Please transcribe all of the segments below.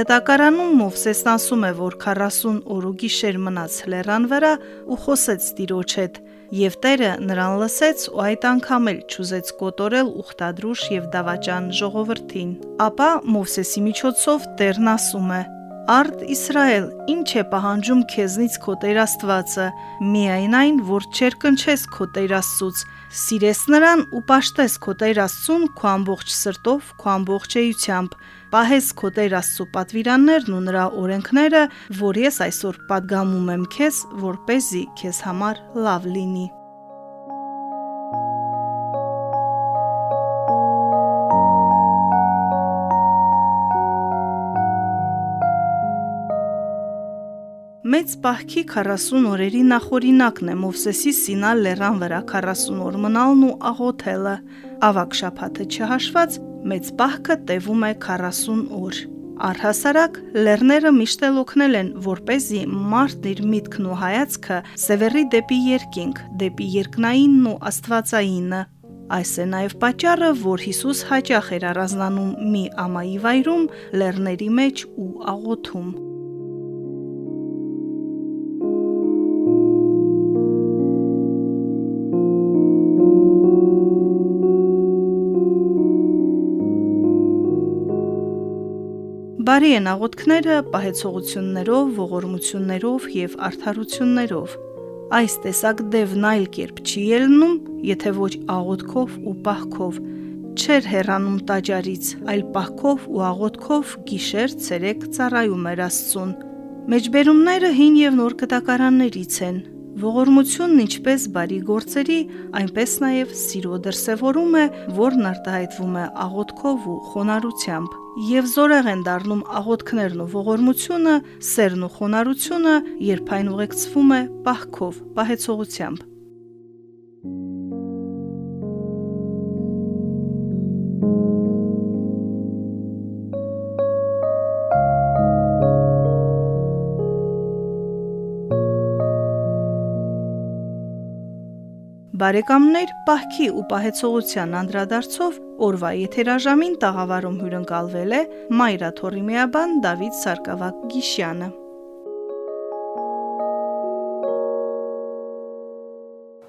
Հին կտակարանում Մովսեսն ասում է, որ 40 օր ու գիշեր մնաց լեռան վրա ու խոսեց Տիրոջ հետ, եւ Տերը նրան լսեց ու այդ անգամ էլ ճուզեց կոտորել ուխտադրուշ եւ դավաճան ժողովրդին։ Ապա Մովսեսի միջոցով Տերն ասում է. Արդ Իսրայել, ինչ է պահանջում քեզնից քո Տեր Աստվածը, միայն այն, որ չեր կնչես քո Տեր Աստծուց, սիրես նրան ու պաշտես քո Տեր Աստծուն քո ամբողջ սրտով, քո ամբողջ էությամբ, պահես քո Տեր Աստծո պատվիրաններն ու նրա օրենքները, որ ես այսօր պատգամում եմ քեզ, որ เป զի քեզ համար լավ լինի։ մեծ պահքի 40 օրերի նախօրինակն է Մովսեսի Սինա լեռան վրա 40 օր մնալն ու աղոթելը։ Ավակ շաբաթը չհաշված մեծ պահքը տևում է 40 օր։ Առհասարակ լեռները միշտ էլ օգնել են, որ เป զի մարդն իր միտքն ու հայացքը սևերի դեպի երկինք, դեպի երկնայինն ու աստվածայինը։ Այս է նաև պատճառը, որ Հիսուս հաճախ էր առանձնանում մի ամայի վայրում լեռների մեջ ու աղոթում։ Բարի են աղոթքները պահեցողություններով, ողորմություններով եւ արդարություններով։ Այս տեսակ դևն այլ կերպ չի ելնում, եթե ոչ աղոթքով ու պահքով։ Չեր հեռանում տաճարից, այլ պահքով ու աղոթքով գիշեր ցերեկ ծառայում էր Աստծուն։ Մեջբերումները հին եւ նոր կտակարաններից են, Ողորմությունն ինչպես բարի գործերի, այնպես նաև սիրո դրսևորում է, որն արտահայտվում է աղոթքով ու խոնարհությամբ։ Եվ զորեղ են դառնում աղոթքներն ու ողորմությունը, սերն ու խոնարհությունը, երբ այն ուղեկցվում է պահքով, պահեցողությամբ։ Բարեկամներ, պահքի ու պահեցողության անդրադարձով օրվա եթերաժամին տաղավարում հյուրընկալվել է Մայրա Թորիմիաբան Դավիթ Սարգսակ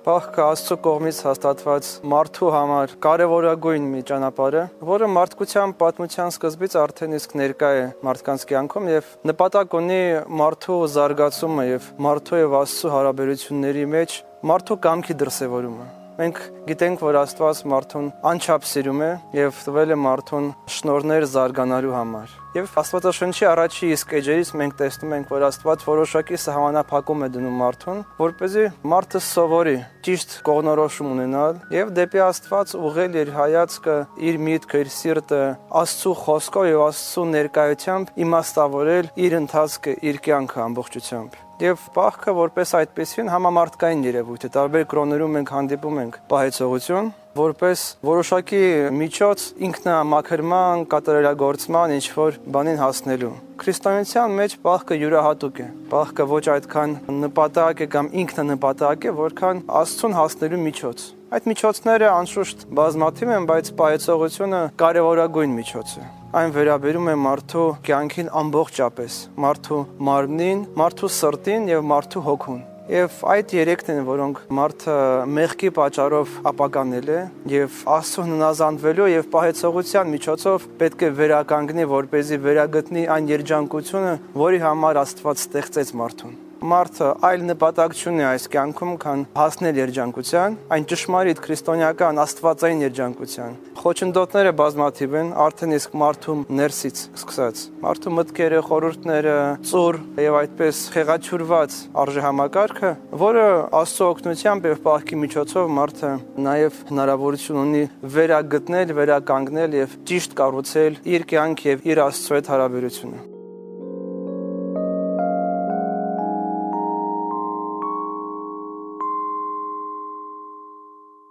Պահքը Աստծո կողմից հաստատված մարդու համար կարևորագույն մի ճանապարհ է, որը մարդկության պատմության սկզբից արդեն իսկ ներկա է մարդկանց կյանքում եւ նպատակ ունի մարդու զարգացումը եւ մարդու եւ Աստծո հարաբերությունների մեջ մարդու կամքի դրսևորումը։ Մենք գիտենք, որ Աստված մարդուն անչափ սիրում է եւ տվել է մարդուն շնորներ զարգանալու համար։ Եվ Աստվածաշնչի առաջի իսկ էջերից մենք տեսնում ենք, որ Աստված որոշակի սահմանափակում է դնում մարդուն, որ เป զի մարդը սովորի ճիշտ կողնորոշում ունենալ եւ դեպի Աստված ուղղել իր հայացքը, իր միտքը, իր սիրտը Աստծո խոսքով եւ Աստծո ներկայությամբ իմաստավորել իր ընթացքը, իր կյանքը ամբողջությամբ եւ պահքը որպես այդպեսին համամարտկային երևույթ է։ Տարբեր կրոներում մենք հանդիպում ենք պահեցողություն, որպես որոշակի միջոց ինքնամաքրման, կատարելագործման ինչ որ բանին հասնելու։ Քրիստոնեության մեջ պահքը յուրահատուկ է։ Պահքը ոչ այդքան նպատակ է կամ ինքնանպատակ է, որքան Աստծուն հասնելու միջոց։ Այդ միջոցները անշուշտ բազմաթիվ են, բայց պայծողությունը կարևորագույն միջոց է։ Այն վերաբերում է մարդու կյանքին ամբողջապես, մարդու մարմնին, մարդու սրտին եւ մարդու հոգուն։ Եվ այդ երեքն են, որոնք մարդը մեղքի պատճառով ապականել է եւ Աստծուն հնազանդվելու եւ պահեցողության միջոցով պետք է վերականգնի, որ เป զի վերագտնի այն երջանկությունը, որի համար Աստված ստեղծեց մարդուն մարդը այլ նպատակ չունի այս կյանքում, քան հասնել երջանկության, այն ճշմարիտ քրիստոնեական աստվածային երջանկության։ խոչընդոտները բազմաթիվ են, արդեն իսկ մարդու ներսից սկսած։ Մարդու մտքերը, խորհուրդները, ծուր եւ այդպես խեղաչուրված արժեհամակարգը, որը Աստծո օգնությամբ եւ պահքի միջոցով մարդը նաեւ հնարավորություն ունի վերագտնել, վերականգնել եւ ճիշտ կառուցել իր կյանք եւ իր Աստծո հետ հարաբերությունը։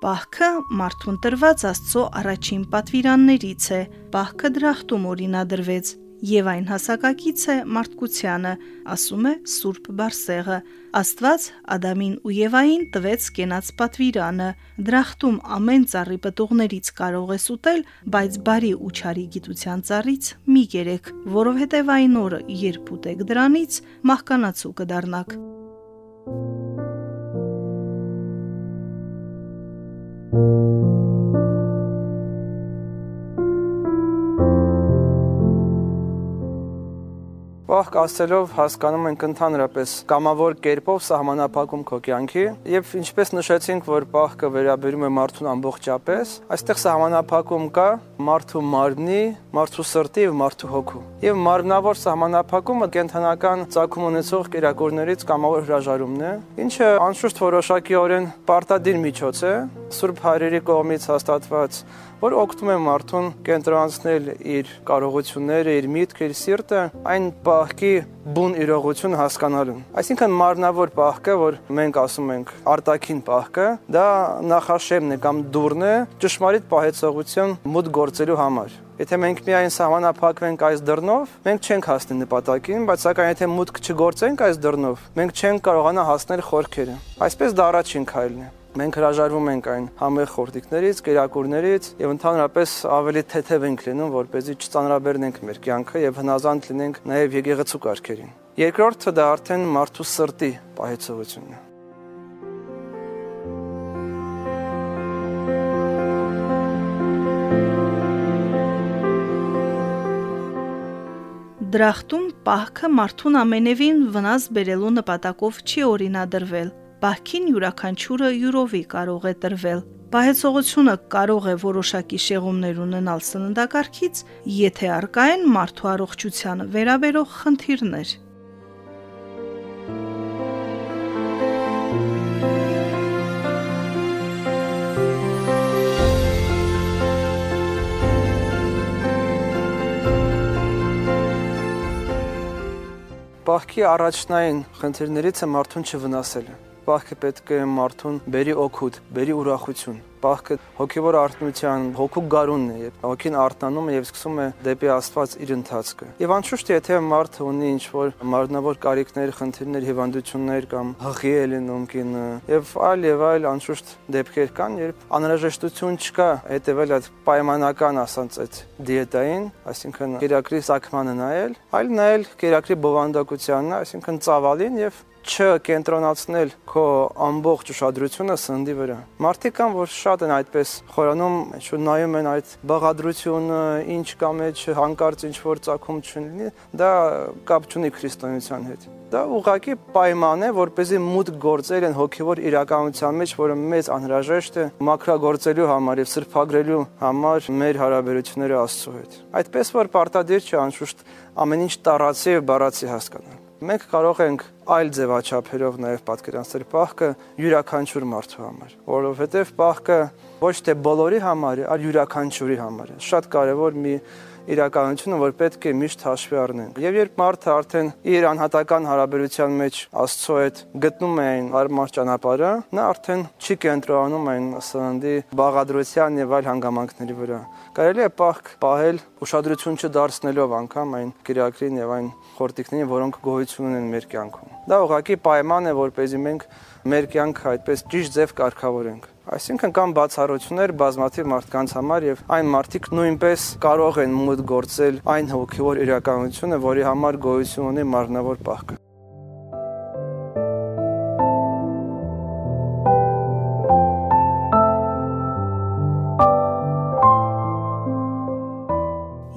Պահքը մարդուն տրված Աստծո առաջին պատվիրաններից է։ Պահքը դրախտում օրինադրվեց եւ այն հասակակից է մարդկությանը, ասում է Սուրբ Բարսեղը։ Աստված Ադամին ու Եվային տվեց կենաց պատվիրանը։ Դրախտում ամեն ծառի պտուղներից կարող ես ուտել, բայց բարի ու չարի գիտության ծառից մի կերեք, որովհետև այն օրը, երբ ուտեք դրանից, մահկանացու կդառնաք։ Thank you. Պահք ասելով հասկանում ենք ընդհանրապես կամավոր կերպով սահմանափակում քո կյանքի եւ ինչպես նշեցինք, որ պահքը վերաբերում է մարդուն ամբողջապես, այստեղ սահմանափակում կա մարդու մարմնի, մարդու սրտի եւ մարդու հոգու։ Եվ մարմնավոր սահմանափակումը կենթանական ցակում ունեցող կերակուրներից կամավոր հրաժարումն է, ինչը անշուշտ որոշակիորեն պարտադիր միջոց է, Սուրբ Հայրերի կողմից հաստատված որ օգնում է մարդուն կենտրոնացնել իր կարողությունները, իր միտքը, իր սիրտը այն պահքի բուն իրողություն հասկանալուն։ Այսինքն մարմնավոր պահքը, որ մենք ասում ենք արտաքին պահքը, դա նախաշեմն է կամ դուրն է ճշմարիտ պահեցողություն մուտ գործելու համար։ Եթե մենք միայն սահմանափակվենք այս դռնով, մենք չենք հասնի նպատակին, բայց սակայն եթե մուտք չգործենք այս դռնով, մենք չենք կարողանա հասնել խորքերը։ Այսպես դա առաջին քայլն է։ Մենք հրաժարվում ենք այն համեղ խորտիկներից, կերակուրներից եւ ընդհանրապես ավելի թեթև ենք լինում, որ เป զի չծանրաբեռնենք մեր կյանքը եւ հնազանդ լինենք նաեւ եկեղեցու կարգերին։ Երկրորդը դա արդեն մարդու սրտի պահեցողությունն է։ Դրախտում պահքը մարդուն ամենևին վնաս բերելու նպատակով չի օրինադրվել Պահքին յուրաքանչյուրը յուրովի կարող է տրվել։ Պահեցողությունը կարող է որոշակի շեղումներ ունենալ սննդակարգից, եթե արկա են մարդու առողջությանը վերաբերող խնդիրներ։ Պահքի առաջնային խնդիրներից է մարդուն չվնասելը պահքը պետք է մարդուն բերի օգուտ, բերի ուրախություն պահքը հոգևոր արտնության հոգու գարունն է եւ հոգին արտնանում է եւ սկսում է դեպի Աստված իր ընթացքը եւ անշուշտ եթե մարդը ունի ինչ որ մարմնավոր կարիքներ, խնդիրներ, հիվանդություններ կամ հղի է լինում կինը եւ այլ եւ այլ անշուշտ դեպքեր կան երբ անհրաժեշտություն չկա հետեւել այդ պայմանական ասած այդ դիետային այսինքն կերակրի սակմանը նայել այլ նայել կերակրի բովանդակությանն այսինքն ծավալին եւ չկենտրոնացնել քո ամբողջ ուշադրությունը սննդի վրա։ Մարդիկ կան, որ շատ են այդպես խորանում, ինչ-որ նայում են այդ բաղադրությունը, ինչ կա մեջ, հանկարծ ինչ որ ցակում չլինի, դա կապ չունի քրիստոնեության հետ։ Դա ուղղակի պայման է, որ เป զի մուտք գործել են հոգևոր իրականության մեջ, որը մեծ անհրաժեշտ է մակրագործելու համար եւ սրբագրելու համար մեր հարաբերությունները Աստծո հետ։ Այդպես որ պարտադիր չէ անշուշտ ամեն ինչ տարածի եւ բառացի հասկանալ։ Մենք կարող ենք այլ ձևաչափերով նաև պատկերացնել պահքը յուրաքանչյուր մարդու համար, որովհետև պահքը ոչ թե բոլորի համար է, այլ յուրաքանչյուրի համար է։ Շատ կարևոր մի իրականությունը, որ պետք է միշտ հաշվի առնենք։ Եվ երբ մարդը արդեն իր անհատական հարաբերության մեջ Աստծո հետ գտնում է այն հարմար ճանապարհը, նա արդեն չի կենտրոնանում այն սննդի բաղադրության եւ այլ հանգամանքների վրա։ Կարելի է պահք պահել ուշադրություն չդարձնելով անգամ այն կիրակրին եւ այն խորտիկներին, որոնք գոյություն ունեն մեր կյանքում։ Դա ուղղակի պայման է, որ เป զի մենք մեր կյանքը այդպես ճիշտ ձև կարգավորենք։ Այսինքն կան բացառություններ բազմաթիվ մարդկանց համար եւ այն մարդիկ նույնպես կարող են մուտ գործել այն հոգեվոր իրականությունը, որի համար գոյություն ունի մարմնավոր պահքը։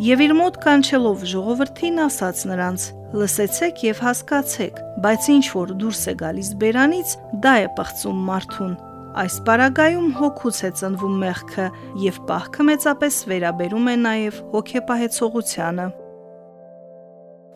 Եվ իր մոտ կանչելով ժողովրդին ասաց նրանց. լսեցեք եւ հասկացեք, բայց ինչ որ դուրս է գալիս բերանից, դա է պղծում մարդուն Այս պարագայում հոգուց է ծնվում մեղքը եւ պահքը մեծապես վերաբերում է նաեւ հոգեպահեցողությանը։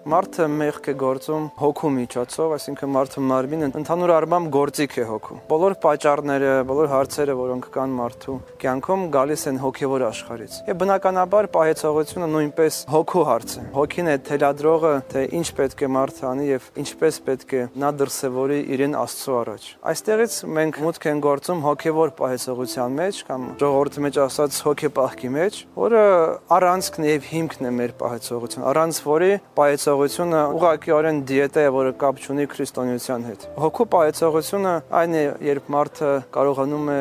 Մարդը մեղք է գործում հոգու միջոցով, այսինքն մարդու մարմինը ընդհանուր առմամբ գործիք է հոգու։ Բոլոր պատճառները, բոլոր հարցերը, որոնք կան մարդու կյանքում, գալիս են հոգևոր աշխարհից։ Եվ բնականաբար պահեցողությունը նույնպես հոգու հարց է։ Հոգին է թելադրողը, թե ինչ պետք է մարդը անի եւ ինչպես պետք է նա դրսևորի իրեն Աստծո առաջ։ Այստեղից մենք մուտք են գործում հոգևոր պահեցողության մեջ կամ ժողովրդի մեջ ասած հոգեպահքի մեջ, որը առանցքն եւ հիմքն է մեր պահեցողության, առանց որի պահեցող պահեցողությունը ուղղակիորեն դիետա է, որը կապ չունի քրիստոնեության հետ։ Հոգու պահեցողությունը այն է, երբ մարդը կարողանում է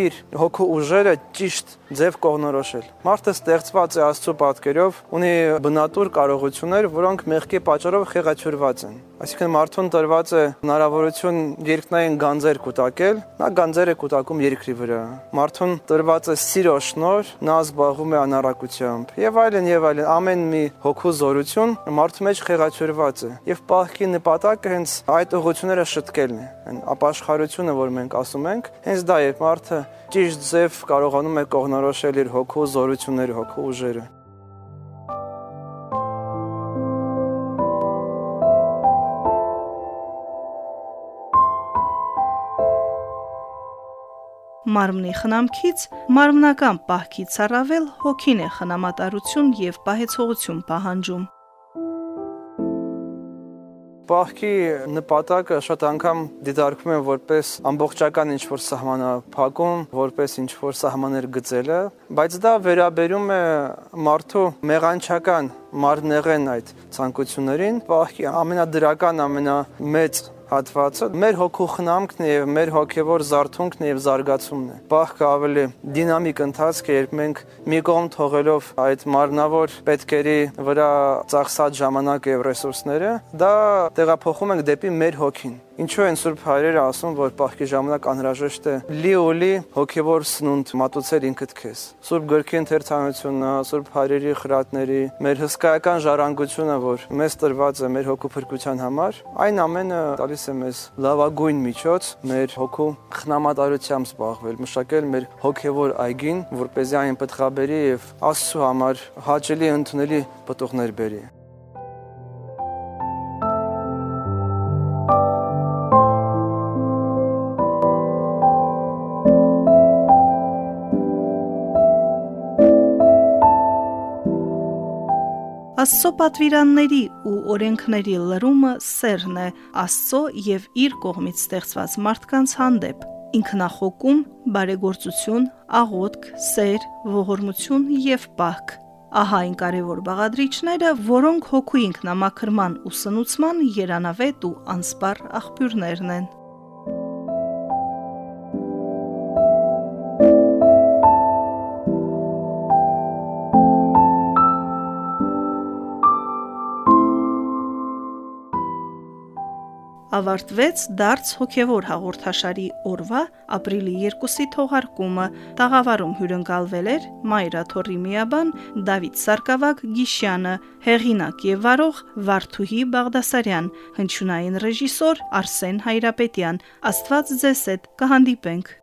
իր հոգու ուժերը ճիշտ ձև կողնորոշել։ Մարդը ստեղծված է Աստծո պատկերով, ունի բնատուր կարողություններ, որոնք մեղքի պատճառով խեղաչուրված են։ Այսինքն մարդուն տրված է հնարավորություն երկնային գանձեր կուտակել, նա գանձեր է կուտակում երկրի վրա։ Մարդուն տրված է սիրո շնոր, նա զբաղվում է անարակությամբ եւ այլն եւ այլն։ Ամեն մի հոգու զորություն մարդու մեջ խեղաչուրված է եւ պահքի նպատակը հենց այդ ուղությունները շտկելն է։ Այն ապաշխարությունը, որ մենք ասում ենք, հենց դա է, մարդը ճիշտ ձև կարողանում է կողնորոշել իր հոգու զորությունները, հոգու ուժերը։ Մարմնի խնամքից մարմնական պահքից առավել հոգին է խնամատարություն եւ պահեցողություն պահանջում։ Պահքի նպատակը շատ անգամ դիտարկվում է որպես ամբողջական ինչ-որ սահմանափակում, որպես ինչ-որ սահմաններ գծելը, բայց դա վերաբերում է մարդու մեղանչական մարմնեղեն այդ ցանկություններին։ Պահքի ամենադրական, ամենամեծ հատվածը մեր հոգու խնամքն է եւ մեր հոգեվոր զարթունքն է եւ զարգացումն է։ Բախքը ավելի դինամիկ ընթացք է, երբ մենք մի կողմ թողելով այդ մարմնավոր պետքերի վրա ծախսած ժամանակը եւ ռեսուրսները, դա տեղափոխում ենք դեպի մեր հոգին։ Ինչու են Սուրբ հայրերը ասում, որ պահքի ժամանակ անհրաժեշտ է լիոլի հոգևոր սնունդ մատուցել ինքդ քեզ։ Սուրբ գրքի ընթերցանությունը, Սուրբ հայրերի խրատների, մեր հսկայական ժառանգությունը, որ մեզ տրված է մեր հոգու փրկության համար, այն ամենը տալիս է մեզ լավագույն միջոց մեր հոգու խնամատարությամբ զբաղվել, մշակել մեր հոգևոր այգին, որ เป զի այն պտղաբերի եւ Աստծո համար հաճելի ընդունելի պտուղներ բերի։ Աստծո պատվիրանների ու օրենքների լրումը սերն է Աստծո եւ իր կողմից ստեղծված մարդկանց հանդեպ։ Ինքնախոկում, բարեգործություն, աղոթք, սեր, ողորմություն եւ պահք։ Ահա այն կարևոր բաղադրիչները, որոնք հոգու ինքնամաքրման ու սնուցման երանավետ ու անսպառ աղբյուրներն են։ ավարտվեց դարձ հոգևոր հաղորդաշարի օրվա ապրիլի 2-ի թողարկումը։ Տաղավարում հյուրընկալվել էր Մայրա Թորիմիաբան, Դավիթ Սարգսակ Գիշյանը, հեղինակ եւ վարող Վարդուհի Բաղդասարյան, հնչյունային ռեժիսոր Արսեն Հայրապետյան։ Աստված ձեզ հետ կհանդիպենք